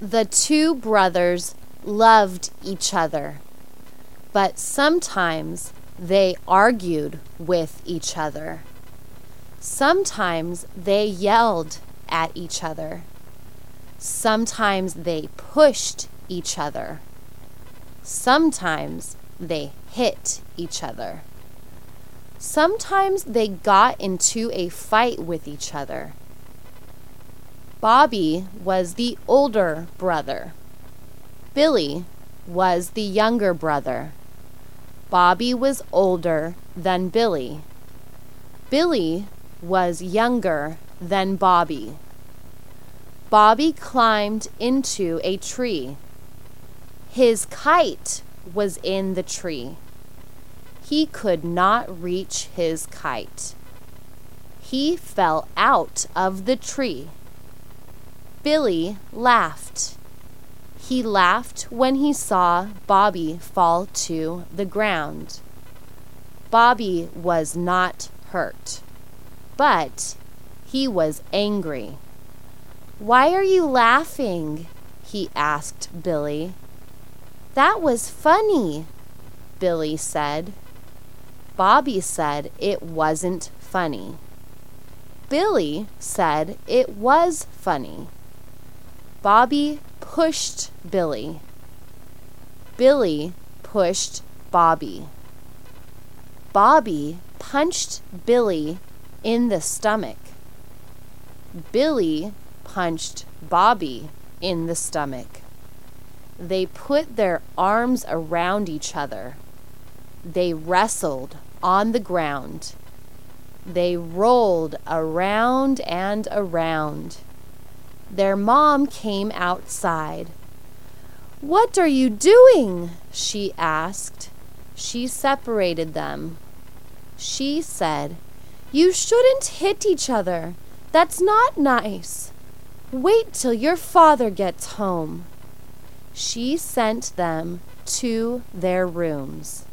The two brothers loved each other, but sometimes they argued with each other. Sometimes they yelled at each other. Sometimes they pushed each other. Sometimes they hit each other. Sometimes they got into a fight with each other. Bobby was the older brother. Billy was the younger brother. Bobby was older than Billy. Billy was younger than Bobby. Bobby climbed into a tree. His kite was in the tree. He could not reach his kite. He fell out of the tree. Billy laughed. He laughed when he saw Bobby fall to the ground. Bobby was not hurt, but he was angry. Why are you laughing? he asked Billy. That was funny, Billy said. Bobby said it wasn't funny. Billy said it was funny. Bobby pushed Billy. Billy pushed Bobby. Bobby punched Billy in the stomach. Billy punched Bobby in the stomach. They put their arms around each other. They wrestled on the ground. They rolled around and around. Their mom came outside. What are you doing? she asked. She separated them. She said, You shouldn't hit each other. That's not nice. Wait till your father gets home. She sent them to their rooms.